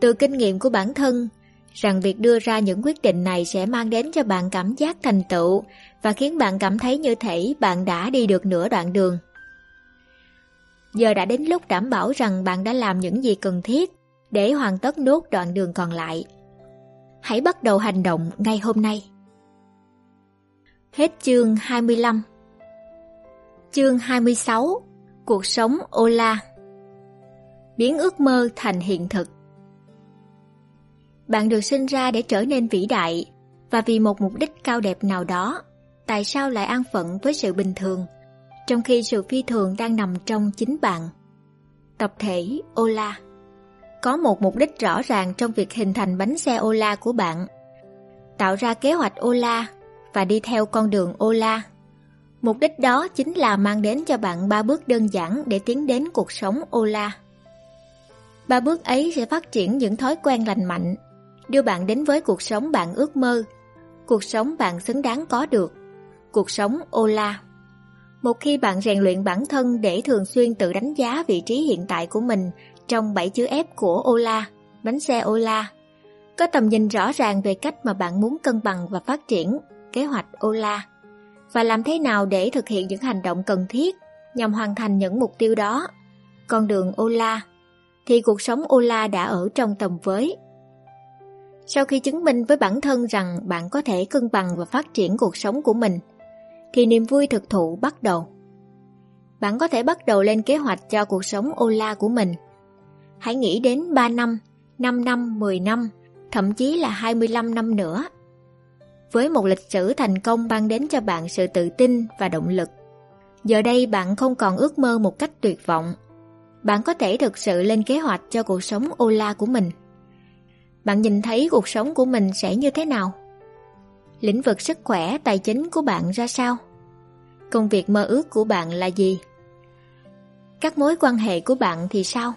từ kinh nghiệm của bản thân, rằng việc đưa ra những quyết định này sẽ mang đến cho bạn cảm giác thành tựu và khiến bạn cảm thấy như thể bạn đã đi được nửa đoạn đường. Giờ đã đến lúc đảm bảo rằng bạn đã làm những gì cần thiết để hoàn tất nốt đoạn đường còn lại. Hãy bắt đầu hành động ngay hôm nay. Hết chương 25 Chương 26 Cuộc sống Ola Biến ước mơ thành hiện thực Bạn được sinh ra để trở nên vĩ đại và vì một mục đích cao đẹp nào đó, tại sao lại an phận với sự bình thường, trong khi sự phi thường đang nằm trong chính bạn? Tập thể Ola có một mục đích rõ ràng trong việc hình thành bánh xe Ola của bạn. Tạo ra kế hoạch Ola và đi theo con đường Ola. Mục đích đó chính là mang đến cho bạn ba bước đơn giản để tiến đến cuộc sống Ola. Ba bước ấy sẽ phát triển những thói quen lành mạnh, đưa bạn đến với cuộc sống bạn ước mơ, cuộc sống bạn xứng đáng có được. Cuộc sống Ola Một khi bạn rèn luyện bản thân để thường xuyên tự đánh giá vị trí hiện tại của mình trong bảy chữ F của Ola, bánh xe Ola, có tầm nhìn rõ ràng về cách mà bạn muốn cân bằng và phát triển kế hoạch Ola và làm thế nào để thực hiện những hành động cần thiết nhằm hoàn thành những mục tiêu đó. Con đường Ola thì cuộc sống Ola đã ở trong tầm với. Sau khi chứng minh với bản thân rằng bạn có thể cân bằng và phát triển cuộc sống của mình, thì niềm vui thực thụ bắt đầu. Bạn có thể bắt đầu lên kế hoạch cho cuộc sống Ola của mình. Hãy nghĩ đến 3 năm, 5 năm, 10 năm, thậm chí là 25 năm nữa. Với một lịch sử thành công mang đến cho bạn sự tự tin và động lực. Giờ đây bạn không còn ước mơ một cách tuyệt vọng. Bạn có thể thực sự lên kế hoạch cho cuộc sống Ola của mình. Bạn nhìn thấy cuộc sống của mình sẽ như thế nào? Lĩnh vực sức khỏe, tài chính của bạn ra sao? Công việc mơ ước của bạn là gì? Các mối quan hệ của bạn thì sao?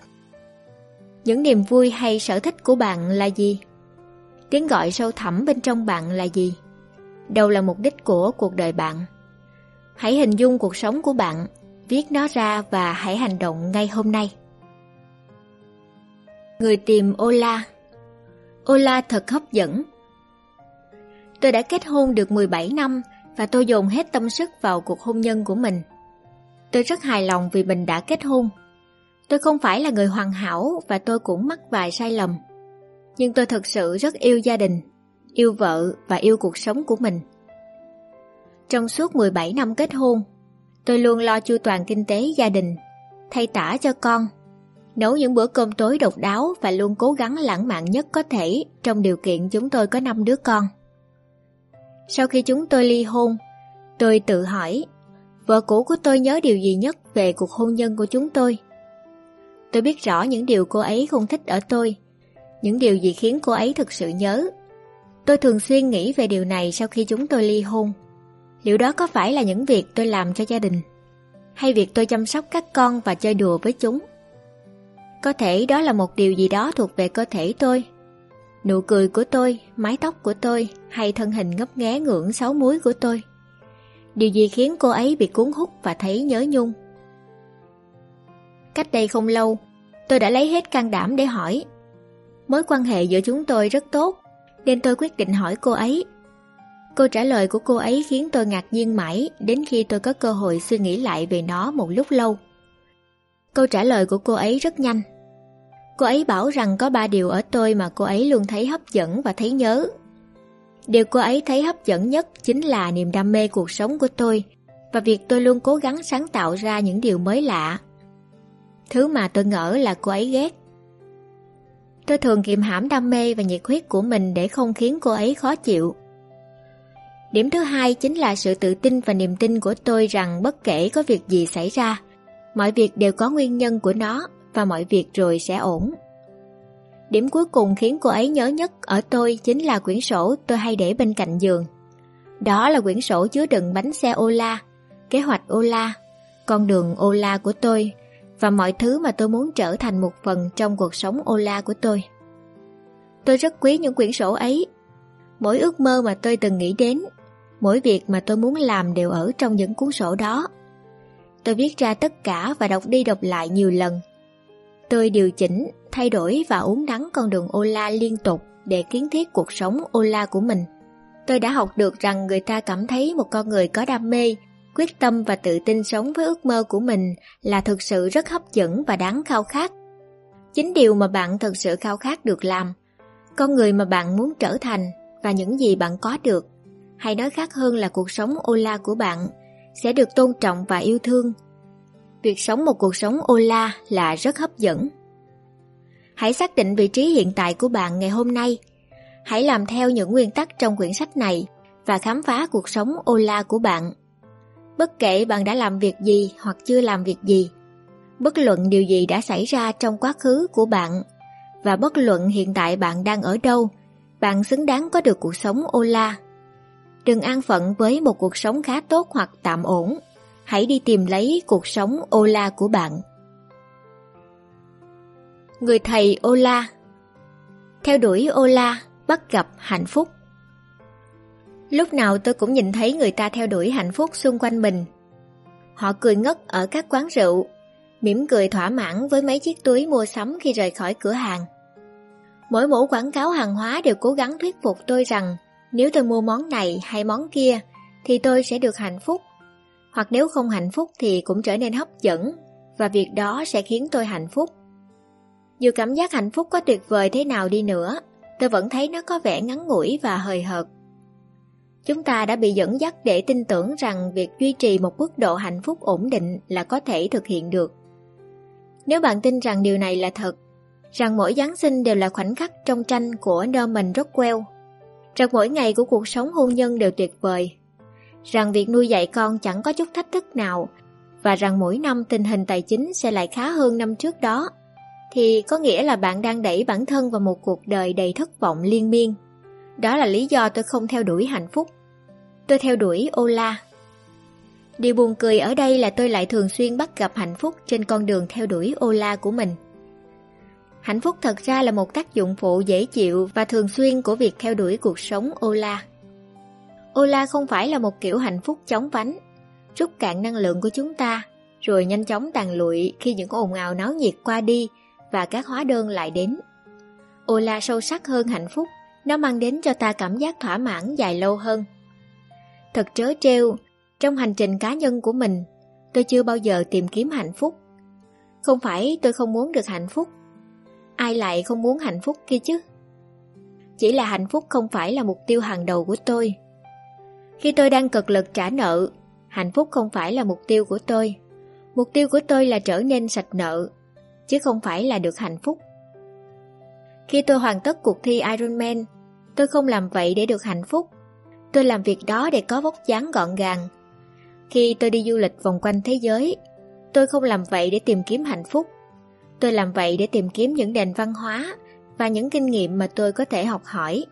Những niềm vui hay sở thích của bạn là gì? Tiếng gọi sâu thẳm bên trong bạn là gì? Đâu là mục đích của cuộc đời bạn? Hãy hình dung cuộc sống của bạn, viết nó ra và hãy hành động ngay hôm nay. Người tìm Ola Ola thật hấp dẫn. Tôi đã kết hôn được 17 năm và tôi dồn hết tâm sức vào cuộc hôn nhân của mình. Tôi rất hài lòng vì mình đã kết hôn. Tôi không phải là người hoàn hảo và tôi cũng mắc vài sai lầm. Nhưng tôi thật sự rất yêu gia đình, yêu vợ và yêu cuộc sống của mình. Trong suốt 17 năm kết hôn, tôi luôn lo chu toàn kinh tế gia đình, thay tả cho con, nấu những bữa cơm tối độc đáo và luôn cố gắng lãng mạn nhất có thể trong điều kiện chúng tôi có 5 đứa con. Sau khi chúng tôi ly hôn, tôi tự hỏi, vợ cũ của tôi nhớ điều gì nhất về cuộc hôn nhân của chúng tôi? Tôi biết rõ những điều cô ấy không thích ở tôi, những điều gì khiến cô ấy thực sự nhớ. Tôi thường xuyên nghĩ về điều này sau khi chúng tôi ly hôn. Liệu đó có phải là những việc tôi làm cho gia đình? Hay việc tôi chăm sóc các con và chơi đùa với chúng? Có thể đó là một điều gì đó thuộc về cơ thể tôi. Nụ cười của tôi, mái tóc của tôi hay thân hình ngấp nghé ngưỡng sáu múi của tôi. Điều gì khiến cô ấy bị cuốn hút và thấy nhớ nhung? Cách đây không lâu, tôi đã lấy hết can đảm để hỏi. Mối quan hệ giữa chúng tôi rất tốt, nên tôi quyết định hỏi cô ấy. Câu trả lời của cô ấy khiến tôi ngạc nhiên mãi đến khi tôi có cơ hội suy nghĩ lại về nó một lúc lâu. Câu trả lời của cô ấy rất nhanh. Cô ấy bảo rằng có ba điều ở tôi mà cô ấy luôn thấy hấp dẫn và thấy nhớ. Điều cô ấy thấy hấp dẫn nhất chính là niềm đam mê cuộc sống của tôi và việc tôi luôn cố gắng sáng tạo ra những điều mới lạ. Thứ mà tôi ngỡ là cô ấy ghét. Tôi thường kiềm hãm đam mê và nhiệt huyết của mình để không khiến cô ấy khó chịu. Điểm thứ hai chính là sự tự tin và niềm tin của tôi rằng bất kể có việc gì xảy ra, mọi việc đều có nguyên nhân của nó và mọi việc rồi sẽ ổn. Điểm cuối cùng khiến cô ấy nhớ nhất ở tôi chính là quyển sổ tôi hay để bên cạnh giường. Đó là quyển sổ chứa đựng bánh xe Ola, kế hoạch Ola, con đường Ola của tôi và mọi thứ mà tôi muốn trở thành một phần trong cuộc sống Ola của tôi. Tôi rất quý những quyển sổ ấy. Mỗi ước mơ mà tôi từng nghĩ đến, mỗi việc mà tôi muốn làm đều ở trong những cuốn sổ đó. Tôi viết ra tất cả và đọc đi đọc lại nhiều lần. Tôi điều chỉnh, thay đổi và uống đắng con đường Ola liên tục để kiến thiết cuộc sống Ola của mình. Tôi đã học được rằng người ta cảm thấy một con người có đam mê, quyết tâm và tự tin sống với ước mơ của mình là thực sự rất hấp dẫn và đáng khao khát. Chính điều mà bạn thực sự khao khát được làm, con người mà bạn muốn trở thành và những gì bạn có được, hay nói khác hơn là cuộc sống Ola của bạn sẽ được tôn trọng và yêu thương. Việc sống một cuộc sống Ola là rất hấp dẫn. Hãy xác định vị trí hiện tại của bạn ngày hôm nay. Hãy làm theo những nguyên tắc trong quyển sách này và khám phá cuộc sống Ola của bạn. Bất kể bạn đã làm việc gì hoặc chưa làm việc gì, bất luận điều gì đã xảy ra trong quá khứ của bạn và bất luận hiện tại bạn đang ở đâu, bạn xứng đáng có được cuộc sống Ola. Đừng an phận với một cuộc sống khá tốt hoặc tạm ổn. Hãy đi tìm lấy cuộc sống Ola của bạn. Người thầy Ola Theo đuổi Ola, bắt gặp hạnh phúc Lúc nào tôi cũng nhìn thấy người ta theo đuổi hạnh phúc xung quanh mình. Họ cười ngất ở các quán rượu, mỉm cười thỏa mãn với mấy chiếc túi mua sắm khi rời khỏi cửa hàng. Mỗi mẫu quảng cáo hàng hóa đều cố gắng thuyết phục tôi rằng nếu tôi mua món này hay món kia thì tôi sẽ được hạnh phúc. Hoặc nếu không hạnh phúc thì cũng trở nên hấp dẫn và việc đó sẽ khiến tôi hạnh phúc. Dù cảm giác hạnh phúc có tuyệt vời thế nào đi nữa, tôi vẫn thấy nó có vẻ ngắn ngủi và hời hợt. Chúng ta đã bị dẫn dắt để tin tưởng rằng việc duy trì một mức độ hạnh phúc ổn định là có thể thực hiện được. Nếu bạn tin rằng điều này là thật, rằng mỗi Giáng sinh đều là khoảnh khắc trong tranh của Norman Rockwell, rằng mỗi ngày của cuộc sống hôn nhân đều tuyệt vời, rằng việc nuôi dạy con chẳng có chút thách thức nào và rằng mỗi năm tình hình tài chính sẽ lại khá hơn năm trước đó, thì có nghĩa là bạn đang đẩy bản thân vào một cuộc đời đầy thất vọng liên miên. Đó là lý do tôi không theo đuổi hạnh phúc. Tôi theo đuổi Ola. Điều buồn cười ở đây là tôi lại thường xuyên bắt gặp hạnh phúc trên con đường theo đuổi Ola của mình. Hạnh phúc thật ra là một tác dụng phụ dễ chịu và thường xuyên của việc theo đuổi cuộc sống Ola. Ola không phải là một kiểu hạnh phúc chóng vánh, rút cạn năng lượng của chúng ta, rồi nhanh chóng tàn lụi khi những ồn ào náo nhiệt qua đi và các hóa đơn lại đến. Ola sâu sắc hơn hạnh phúc, nó mang đến cho ta cảm giác thỏa mãn dài lâu hơn. Thật trớ trêu, trong hành trình cá nhân của mình, tôi chưa bao giờ tìm kiếm hạnh phúc. Không phải tôi không muốn được hạnh phúc, ai lại không muốn hạnh phúc kia chứ? Chỉ là hạnh phúc không phải là mục tiêu hàng đầu của tôi. Khi tôi đang cực lực trả nợ, hạnh phúc không phải là mục tiêu của tôi. Mục tiêu của tôi là trở nên sạch nợ, chứ không phải là được hạnh phúc. Khi tôi hoàn tất cuộc thi Ironman, tôi không làm vậy để được hạnh phúc. Tôi làm việc đó để có vóc dáng gọn gàng. Khi tôi đi du lịch vòng quanh thế giới, tôi không làm vậy để tìm kiếm hạnh phúc. Tôi làm vậy để tìm kiếm những nền văn hóa và những kinh nghiệm mà tôi có thể học hỏi.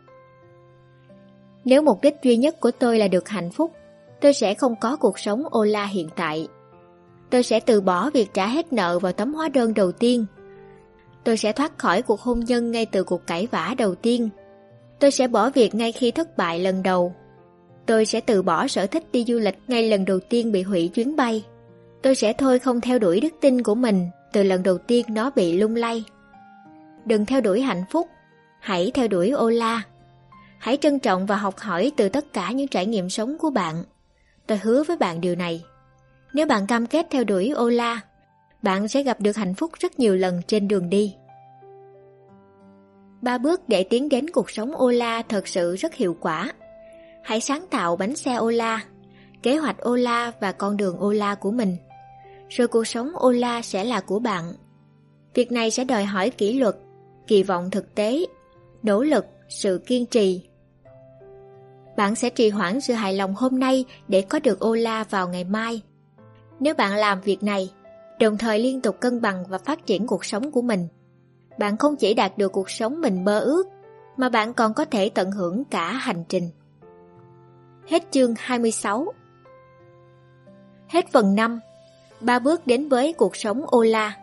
Nếu mục đích duy nhất của tôi là được hạnh phúc, tôi sẽ không có cuộc sống ô la hiện tại. Tôi sẽ từ bỏ việc trả hết nợ vào tấm hóa đơn đầu tiên. Tôi sẽ thoát khỏi cuộc hôn nhân ngay từ cuộc cãi vã đầu tiên. Tôi sẽ bỏ việc ngay khi thất bại lần đầu. Tôi sẽ từ bỏ sở thích đi du lịch ngay lần đầu tiên bị hủy chuyến bay. Tôi sẽ thôi không theo đuổi đức tin của mình từ lần đầu tiên nó bị lung lay. Đừng theo đuổi hạnh phúc, hãy theo đuổi Ola. Hãy trân trọng và học hỏi từ tất cả những trải nghiệm sống của bạn. Tôi hứa với bạn điều này. Nếu bạn cam kết theo đuổi Ola, bạn sẽ gặp được hạnh phúc rất nhiều lần trên đường đi. Ba bước để tiến đến cuộc sống Ola thật sự rất hiệu quả. Hãy sáng tạo bánh xe Ola, kế hoạch Ola và con đường Ola của mình. Rồi cuộc sống Ola sẽ là của bạn. Việc này sẽ đòi hỏi kỷ luật, kỳ vọng thực tế, nỗ lực, sự kiên trì. Bạn sẽ trì hoãn sự hài lòng hôm nay để có được Ola vào ngày mai. Nếu bạn làm việc này, đồng thời liên tục cân bằng và phát triển cuộc sống của mình, bạn không chỉ đạt được cuộc sống mình mơ ước, mà bạn còn có thể tận hưởng cả hành trình. Hết chương 26 Hết phần 5 Ba bước đến với cuộc sống Ola.